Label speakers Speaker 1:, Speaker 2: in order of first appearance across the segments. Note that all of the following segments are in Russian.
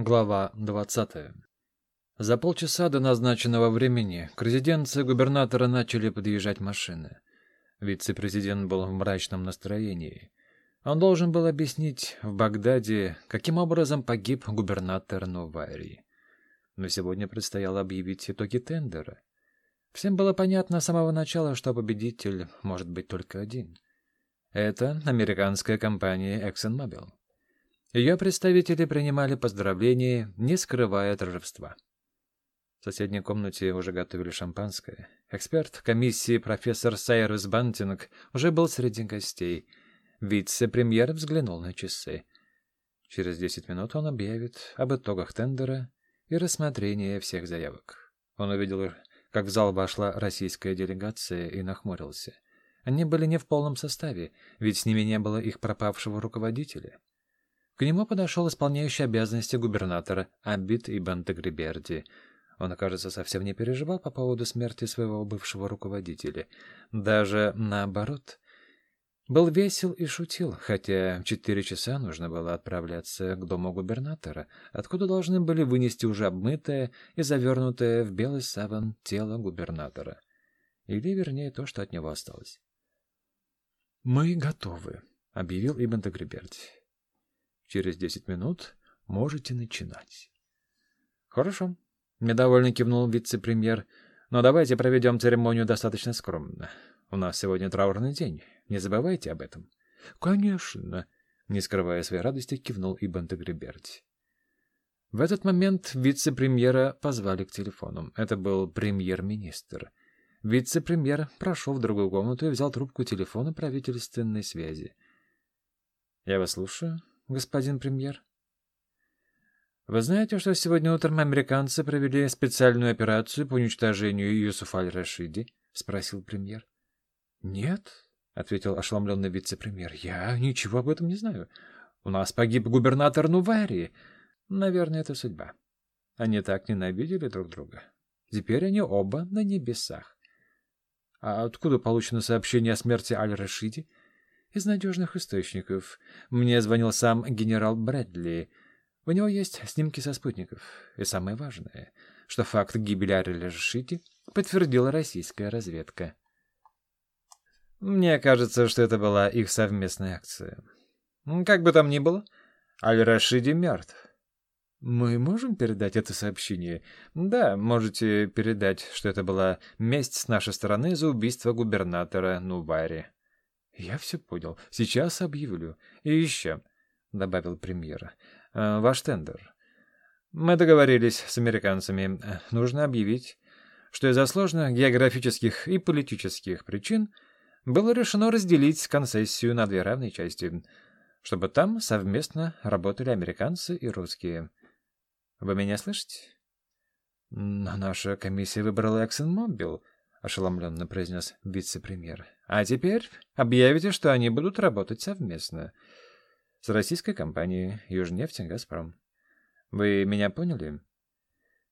Speaker 1: Глава 20. За полчаса до назначенного времени к резиденции губернатора начали подъезжать машины. Вице-президент был в мрачном настроении. Он должен был объяснить в Багдаде, каким образом погиб губернатор Новарии. Но сегодня предстояло объявить итоги тендера. Всем было понятно с самого начала, что победитель может быть только один. Это американская компания ExxonMobil. Ее представители принимали поздравления, не скрывая торжества. В соседней комнате уже готовили шампанское. Эксперт комиссии профессор Сайрус Бантинг уже был среди гостей. Вице-премьер взглянул на часы. Через десять минут он объявит об итогах тендера и рассмотрении всех заявок. Он увидел, как в зал вошла российская делегация и нахмурился. Они были не в полном составе, ведь с ними не было их пропавшего руководителя. К нему подошел исполняющий обязанности губернатора Аббит Ибн Тагриберди. Он, кажется, совсем не переживал по поводу смерти своего бывшего руководителя. Даже наоборот. Был весел и шутил, хотя четыре часа нужно было отправляться к дому губернатора, откуда должны были вынести уже обмытое и завернутое в белый саван тело губернатора. Или, вернее, то, что от него осталось. «Мы готовы», — объявил Ибн Тагриберди. Через десять минут можете начинать. Хорошо. Недовольно кивнул вице-премьер. Но давайте проведем церемонию достаточно скромно. У нас сегодня траурный день. Не забывайте об этом. Конечно. Не скрывая своей радости, кивнул Ибн Тагриберти. В этот момент вице-премьера позвали к телефону. Это был премьер-министр. Вице-премьер прошел в другую комнату и взял трубку телефона правительственной связи. «Я вас слушаю», господин премьер? Вы знаете, что сегодня утром американцы провели специальную операцию по уничтожению Юсуфа аль-Рашиди? — спросил премьер. — Нет, — ответил ошеломленный вице-премьер. — Я ничего об этом не знаю. У нас погиб губернатор Нуварии. Наверное, это судьба. Они так ненавидели друг друга. Теперь они оба на небесах. А откуда получено сообщение о смерти Аль-Рашиди? — из надежных источников. Мне звонил сам генерал Брэдли. У него есть снимки со спутников. И самое важное, что факт гибели Ареля Шити подтвердила российская разведка. Мне кажется, что это была их совместная акция. Как бы там ни было, Аль-Рашиди мертв. Мы можем передать это сообщение? Да, можете передать, что это была месть с нашей стороны за убийство губернатора Нувари. «Я все понял. Сейчас объявлю. И еще», — добавил премьер, э, — «ваш тендер. Мы договорились с американцами. Нужно объявить, что из-за сложных географических и политических причин было решено разделить концессию на две равные части, чтобы там совместно работали американцы и русские. Вы меня слышите?» «Но наша комиссия выбрала ExxonMobil», — ошеломленно произнес вице-премьер. «А теперь объявите, что они будут работать совместно с российской компанией «Южнефть» и «Газпром». Вы меня поняли?»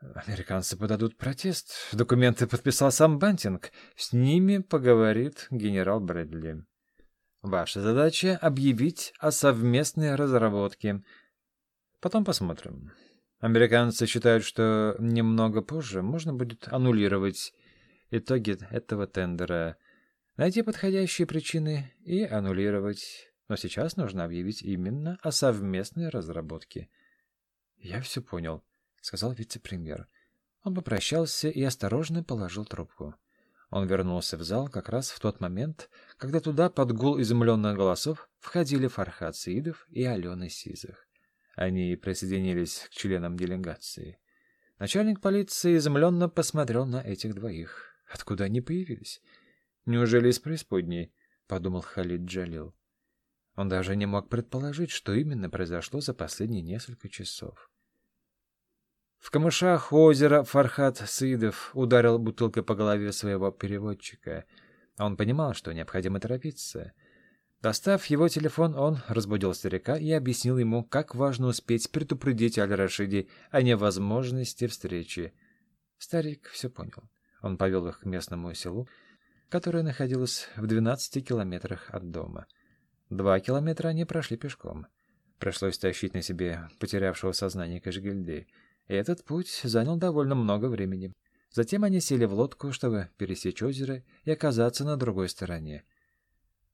Speaker 1: «Американцы подадут протест. Документы подписал сам Бантинг. С ними поговорит генерал Брэдли. Ваша задача — объявить о совместной разработке. Потом посмотрим. Американцы считают, что немного позже можно будет аннулировать итоги этого тендера, найти подходящие причины и аннулировать. Но сейчас нужно объявить именно о совместной разработке. «Я все понял», — сказал вице-премьер. Он попрощался и осторожно положил трубку. Он вернулся в зал как раз в тот момент, когда туда под гул изумленных голосов входили Фархад Саидов и Алена Сизых. Они присоединились к членам делегации. Начальник полиции изумленно посмотрел на этих двоих. Откуда они появились? Неужели из преисподней? — подумал Халид Джалил. Он даже не мог предположить, что именно произошло за последние несколько часов. В камышах озера Фархат Сыдов ударил бутылкой по голове своего переводчика. Он понимал, что необходимо торопиться. Достав его телефон, он разбудил старика и объяснил ему, как важно успеть предупредить Аль-Рашиди о невозможности встречи. Старик все понял. Он повел их к местному селу, которое находилось в 12 километрах от дома. Два километра они прошли пешком. Пришлось тащить на себе потерявшего сознание Кашгильды, и этот путь занял довольно много времени. Затем они сели в лодку, чтобы пересечь озеро и оказаться на другой стороне.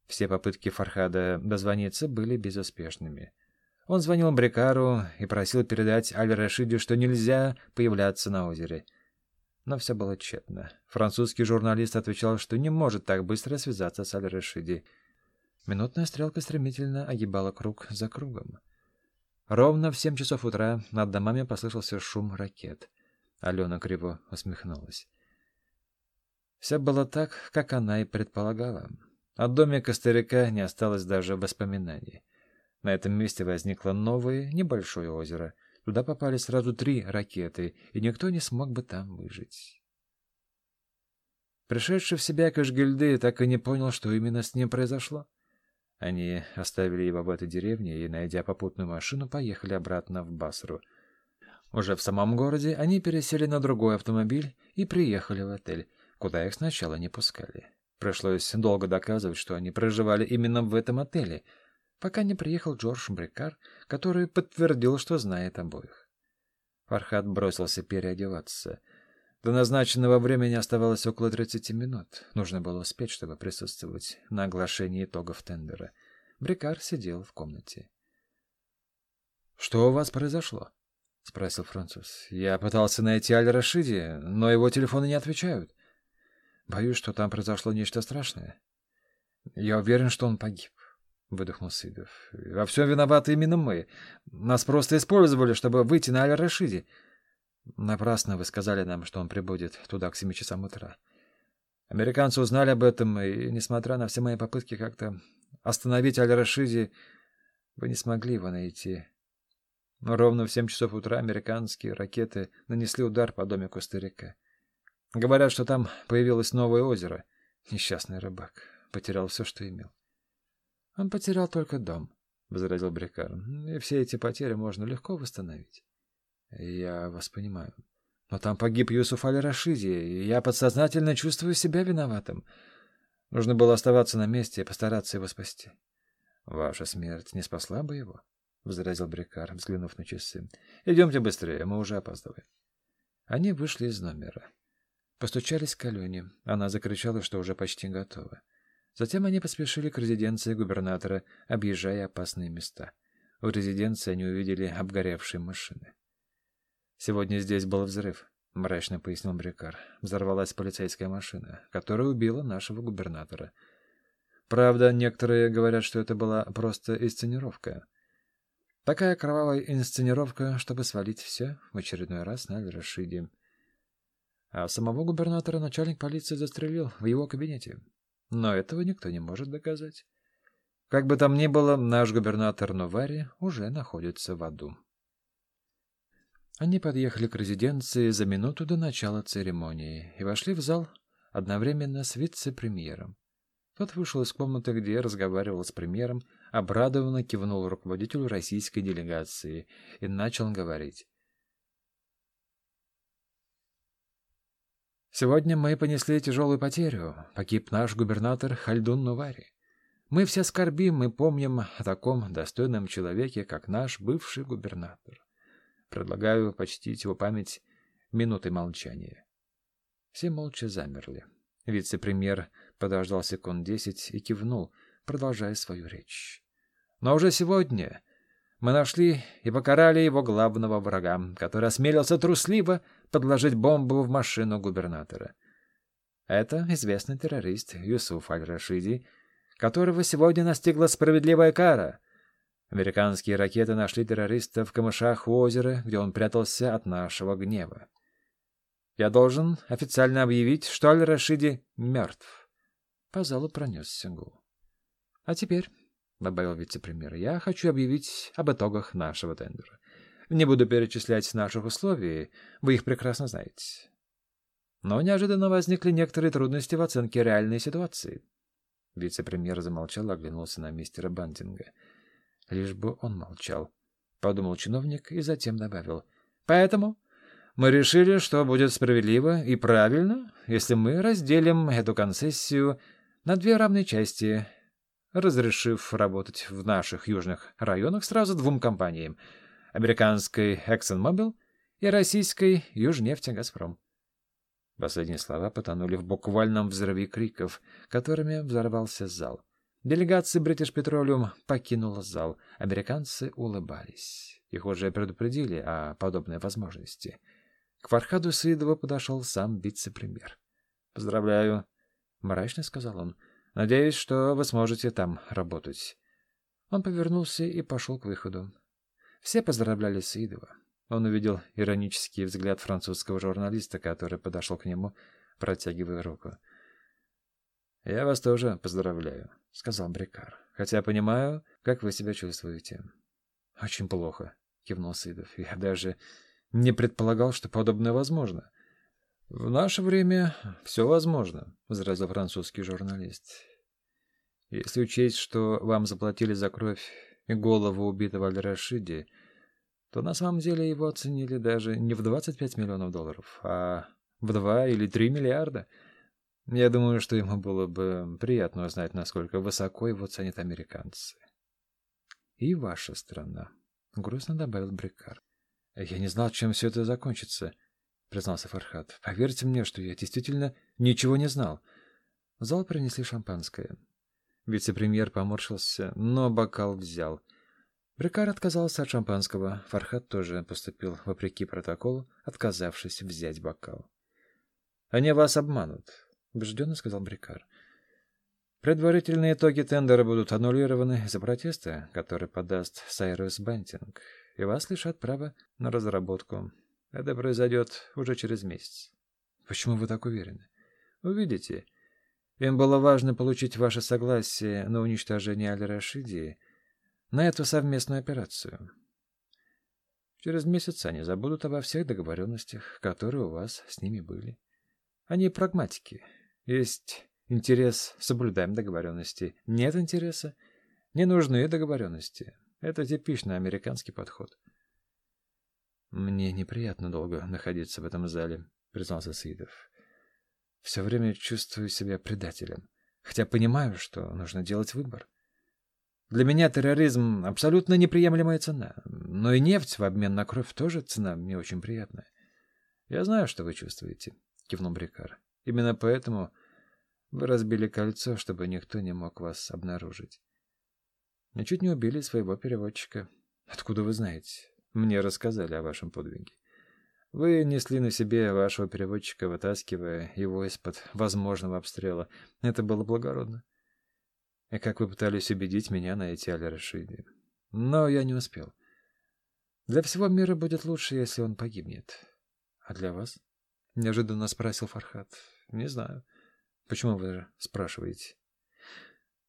Speaker 1: Все попытки Фархада дозвониться были безуспешными. Он звонил Брикару и просил передать Аль-Рашиде, что нельзя появляться на озере. Но все было тщетно. Французский журналист отвечал, что не может так быстро связаться с Аль-Рашиди. Минутная стрелка стремительно огибала круг за кругом. Ровно в семь часов утра над домами послышался шум ракет. Алена криво усмехнулась. Все было так, как она и предполагала. От домика старика не осталось даже воспоминаний. На этом месте возникло новое небольшое озеро. Туда попали сразу три ракеты, и никто не смог бы там выжить. Пришедший в себя Кашгильды так и не понял, что именно с ним произошло. Они оставили его в этой деревне и, найдя попутную машину, поехали обратно в Басру. Уже в самом городе они пересели на другой автомобиль и приехали в отель, куда их сначала не пускали. Пришлось долго доказывать, что они проживали именно в этом отеле, пока не приехал Джордж Брикар, который подтвердил, что знает обоих. Фархад бросился переодеваться — до назначенного времени оставалось около 30 минут. Нужно было успеть, чтобы присутствовать на оглашении итогов тендера. Брикар сидел в комнате. «Что у вас произошло?» — спросил француз. «Я пытался найти Аль-Рашиди, но его телефоны не отвечают. Боюсь, что там произошло нечто страшное. Я уверен, что он погиб». — выдохнул Сидов. — Во всем виноваты именно мы. Нас просто использовали, чтобы выйти на Аль-Рашиди. Напрасно вы сказали нам, что он прибудет туда к семи часам утра. Американцы узнали об этом, и, несмотря на все мои попытки как-то остановить Аль-Рашиди, вы не смогли его найти. Но ровно в семь часов утра американские ракеты нанесли удар по домику старика. Говорят, что там появилось новое озеро. Несчастный рыбак. Потерял все, что имел. — Он потерял только дом, — возразил Брикар. — И все эти потери можно легко восстановить. Я вас понимаю. Но там погиб Юсуф Аль-Рашиди, и я подсознательно чувствую себя виноватым. Нужно было оставаться на месте и постараться его спасти. Ваша смерть не спасла бы его, — возразил Брикар, взглянув на часы. — Идемте быстрее, мы уже опаздываем. Они вышли из номера. Постучались к Алене. Она закричала, что уже почти готова. Затем они поспешили к резиденции губернатора, объезжая опасные места. У резиденции они увидели обгоревшие машины. «Сегодня здесь был взрыв», — мрачно пояснил Брикар. «Взорвалась полицейская машина, которая убила нашего губернатора. Правда, некоторые говорят, что это была просто инсценировка. Такая кровавая инсценировка, чтобы свалить все в очередной раз на Аль-Рашиде. А самого губернатора начальник полиции застрелил в его кабинете. Но этого никто не может доказать. Как бы там ни было, наш губернатор Новари уже находится в аду. Они подъехали к резиденции за минуту до начала церемонии и вошли в зал одновременно с вице-премьером. Тот вышел из комнаты, где разговаривал с премьером, обрадованно кивнул руководителю российской делегации и начал говорить. «Сегодня мы понесли тяжелую потерю. Погиб наш губернатор Хальдун Нувари. Мы все скорбим и помним о таком достойном человеке, как наш бывший губернатор. Предлагаю почтить его память минутой молчания. Все молча замерли. Вице-премьер подождал секунд десять и кивнул, продолжая свою речь. Но уже сегодня мы нашли и покарали его главного врага, который осмелился трусливо подложить бомбу в машину губернатора. Это известный террорист Юсуф Аль-Рашиди, которого сегодня настигла справедливая кара — Американские ракеты нашли террориста в камышах у озера, где он прятался от нашего гнева. Я должен официально объявить, что Аль-Рашиди мертв. По залу пронесся гул. А теперь, — добавил вице-премьер, — я хочу объявить об итогах нашего тендера. Не буду перечислять наших условий, вы их прекрасно знаете. Но неожиданно возникли некоторые трудности в оценке реальной ситуации. Вице-премьер замолчал и оглянулся на мистера Бандинга — Лишь бы он молчал, — подумал чиновник и затем добавил. — Поэтому мы решили, что будет справедливо и правильно, если мы разделим эту концессию на две равные части. Разрешив работать в наших южных районах сразу двум компаниям — американской ExxonMobil и российской Южнефть-Газпром. Последние слова потонули в буквальном взрыве криков, которыми взорвался зал. Делегация British Petroleum покинула зал. Американцы улыбались. Их уже предупредили о подобной возможности. К Фархаду Саидову подошел сам вице-премьер. «Поздравляю», — мрачно сказал он. «Надеюсь, что вы сможете там работать». Он повернулся и пошел к выходу. Все поздравляли Саидова. Он увидел иронический взгляд французского журналиста, который подошел к нему, протягивая руку. «Я вас тоже поздравляю», — сказал Брикар. «Хотя понимаю, как вы себя чувствуете». «Очень плохо», — кивнул Сидов. «Я даже не предполагал, что подобное возможно». «В наше время все возможно», — возразил французский журналист. «Если учесть, что вам заплатили за кровь и голову убитого Аль-Рашиди, то на самом деле его оценили даже не в 25 миллионов долларов, а в 2 или 3 миллиарда. Я думаю, что ему было бы приятно узнать, насколько высоко его ценят американцы. И ваша страна, — грустно добавил Брикар. Я не знал, чем все это закончится, — признался Фархат. Поверьте мне, что я действительно ничего не знал. В зал принесли шампанское. Вице-премьер поморщился, но бокал взял — Брикар отказался от шампанского. Фархат тоже поступил вопреки протоколу, отказавшись взять бокал. «Они вас обманут», — убежденно сказал Брикар. «Предварительные итоги тендера будут аннулированы из-за протеста, который подаст Сайрус Бантинг, и вас лишат права на разработку. Это произойдет уже через месяц». «Почему вы так уверены?» «Увидите. Им было важно получить ваше согласие на уничтожение Аль-Рашиди, на эту совместную операцию. Через месяц они забудут обо всех договоренностях, которые у вас с ними были. Они прагматики. Есть интерес — соблюдаем договоренности. Нет интереса — не нужны договоренности. Это типичный американский подход. «Мне неприятно долго находиться в этом зале», — признался Саидов. «Все время чувствую себя предателем, хотя понимаю, что нужно делать выбор. Для меня терроризм — абсолютно неприемлемая цена. Но и нефть в обмен на кровь тоже цена мне очень приятная. Я знаю, что вы чувствуете, — кивнул Брикар. Именно поэтому вы разбили кольцо, чтобы никто не мог вас обнаружить. Ничуть не убили своего переводчика. Откуда вы знаете? Мне рассказали о вашем подвиге. Вы несли на себе вашего переводчика, вытаскивая его из-под возможного обстрела. Это было благородно и как вы пытались убедить меня найти Аль-Рашиди. Но я не успел. Для всего мира будет лучше, если он погибнет. А для вас? Неожиданно спросил Фархат. Не знаю. Почему вы спрашиваете?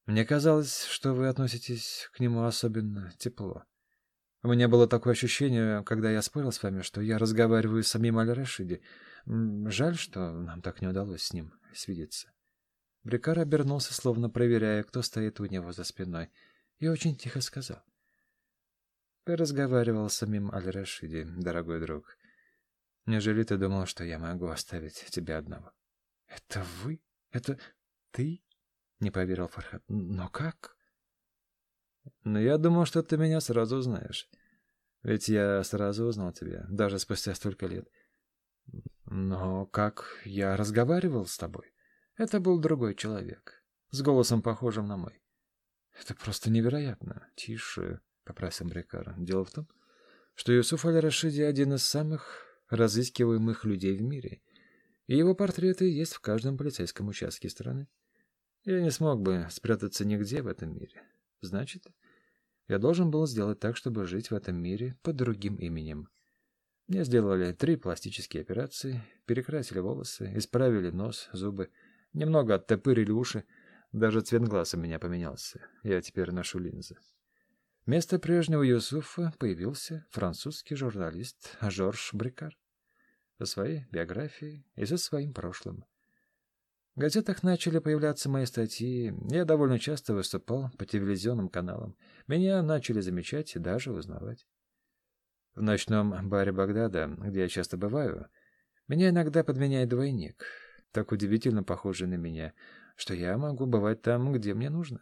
Speaker 1: Мне казалось, что вы относитесь к нему особенно тепло. У меня было такое ощущение, когда я спорил с вами, что я разговариваю с самим Аль-Рашиди. Жаль, что нам так не удалось с ним свидеться. Брикар обернулся, словно проверяя, кто стоит у него за спиной, и очень тихо сказал. «Ты разговаривал с самим Аль-Рашиди, дорогой друг. Неужели ты думал, что я могу оставить тебя одного?» «Это вы? Это ты?» — не поверил Фархад. «Но как?» «Но я думал, что ты меня сразу узнаешь. Ведь я сразу узнал тебя, даже спустя столько лет. Но как я разговаривал с тобой?» Это был другой человек, с голосом похожим на мой. Это просто невероятно. Тише, попросил Брикара. Дело в том, что Юсуф Аль-Рашиди один из самых разыскиваемых людей в мире, и его портреты есть в каждом полицейском участке страны. Я не смог бы спрятаться нигде в этом мире. Значит, я должен был сделать так, чтобы жить в этом мире под другим именем. Мне сделали три пластические операции, перекрасили волосы, исправили нос, зубы, Немного оттопырили уши, даже цвет глаз у меня поменялся. Я теперь ношу линзы. Вместо прежнего Юсуфа появился французский журналист Жорж Брикар со своей биографией и со своим прошлым. В газетах начали появляться мои статьи, я довольно часто выступал по телевизионным каналам. Меня начали замечать и даже узнавать. В ночном баре Багдада, где я часто бываю, меня иногда подменяет двойник — так удивительно похожий на меня, что я могу бывать там, где мне нужно.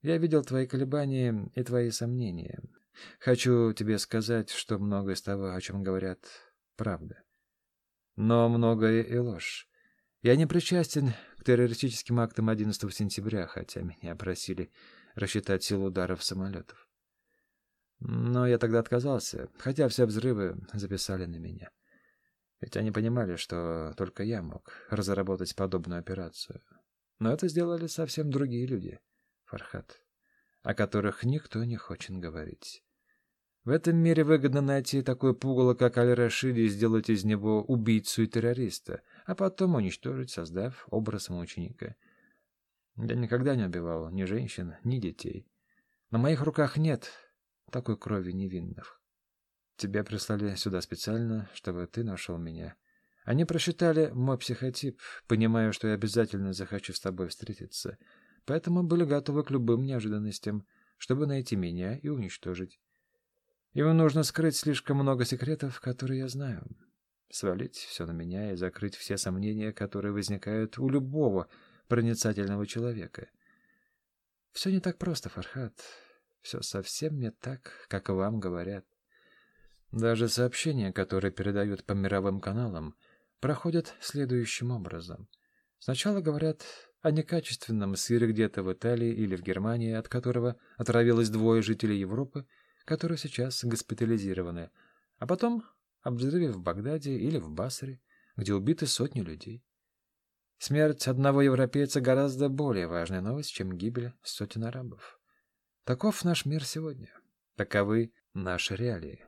Speaker 1: Я видел твои колебания и твои сомнения. Хочу тебе сказать, что многое из того, о чем говорят, правда. Но многое и ложь. Я не причастен к террористическим актам 11 сентября, хотя меня просили рассчитать силу ударов самолетов. Но я тогда отказался, хотя все взрывы записали на меня. Ведь они понимали, что только я мог разработать подобную операцию. Но это сделали совсем другие люди, Фархат, о которых никто не хочет говорить. В этом мире выгодно найти такое пугало, как Аль-Рашиди, и сделать из него убийцу и террориста, а потом уничтожить, создав образ мученика. Я никогда не убивал ни женщин, ни детей. На моих руках нет такой крови невинных. Тебя прислали сюда специально, чтобы ты нашел меня. Они просчитали мой психотип, понимая, что я обязательно захочу с тобой встретиться, поэтому были готовы к любым неожиданностям, чтобы найти меня и уничтожить. Ему нужно скрыть слишком много секретов, которые я знаю. Свалить все на меня и закрыть все сомнения, которые возникают у любого проницательного человека. Все не так просто, Фархат. Все совсем не так, как вам говорят. Даже сообщения, которые передают по мировым каналам, проходят следующим образом. Сначала говорят о некачественном сыре где-то в Италии или в Германии, от которого отравилось двое жителей Европы, которые сейчас госпитализированы, а потом об взрыве в Багдаде или в Басре, где убиты сотни людей. Смерть одного европейца гораздо более важная новость, чем гибель сотен арабов. Таков наш мир сегодня. Таковы наши реалии.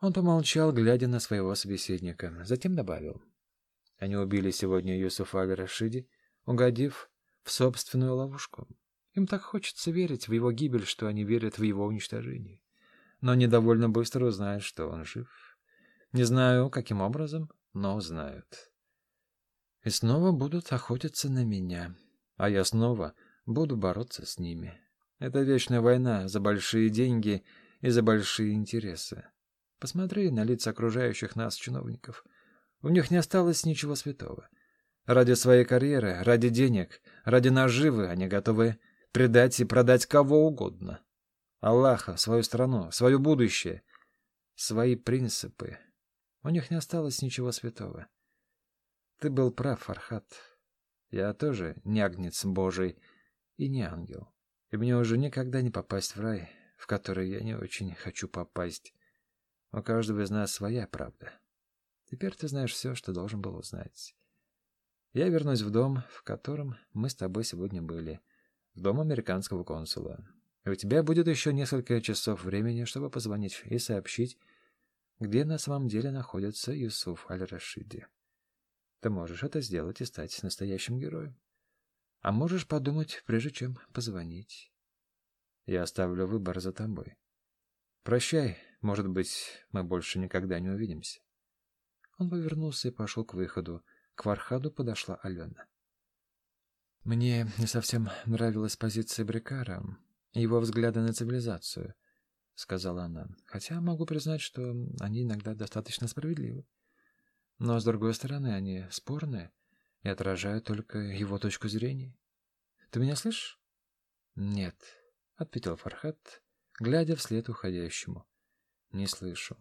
Speaker 1: Он помолчал, глядя на своего собеседника, затем добавил. Они убили сегодня Юсуфа Аль-Рашиди, угодив в собственную ловушку. Им так хочется верить в его гибель, что они верят в его уничтожение. Но они довольно быстро узнают, что он жив. Не знаю, каким образом, но узнают. И снова будут охотиться на меня. А я снова буду бороться с ними. Это вечная война за большие деньги и за большие интересы. Посмотри на лица окружающих нас чиновников. У них не осталось ничего святого. Ради своей карьеры, ради денег, ради наживы они готовы предать и продать кого угодно. Аллаха, свою страну, свое будущее, свои принципы. У них не осталось ничего святого. Ты был прав, Фархат. Я тоже не агнец Божий и не ангел. И мне уже никогда не попасть в рай, в который я не очень хочу попасть. У каждого из нас своя правда. Теперь ты знаешь все, что должен был узнать. Я вернусь в дом, в котором мы с тобой сегодня были в дом американского консула. У тебя будет еще несколько часов времени, чтобы позвонить и сообщить, где на самом деле находится Юсуф Аль-Рашиди. Ты можешь это сделать и стать настоящим героем. А можешь подумать, прежде чем позвонить. Я оставлю выбор за тобой. Прощай, может быть, мы больше никогда не увидимся. Он повернулся и пошел к выходу. К Вархаду подошла Алена. Мне не совсем нравилась позиция Брикара его взгляды на цивилизацию, сказала она. Хотя могу признать, что они иногда достаточно справедливы. Но с другой стороны, они спорные и отражают только его точку зрения. Ты меня слышишь? Нет, ответил Фархат, глядя вслед уходящему. Не слышу.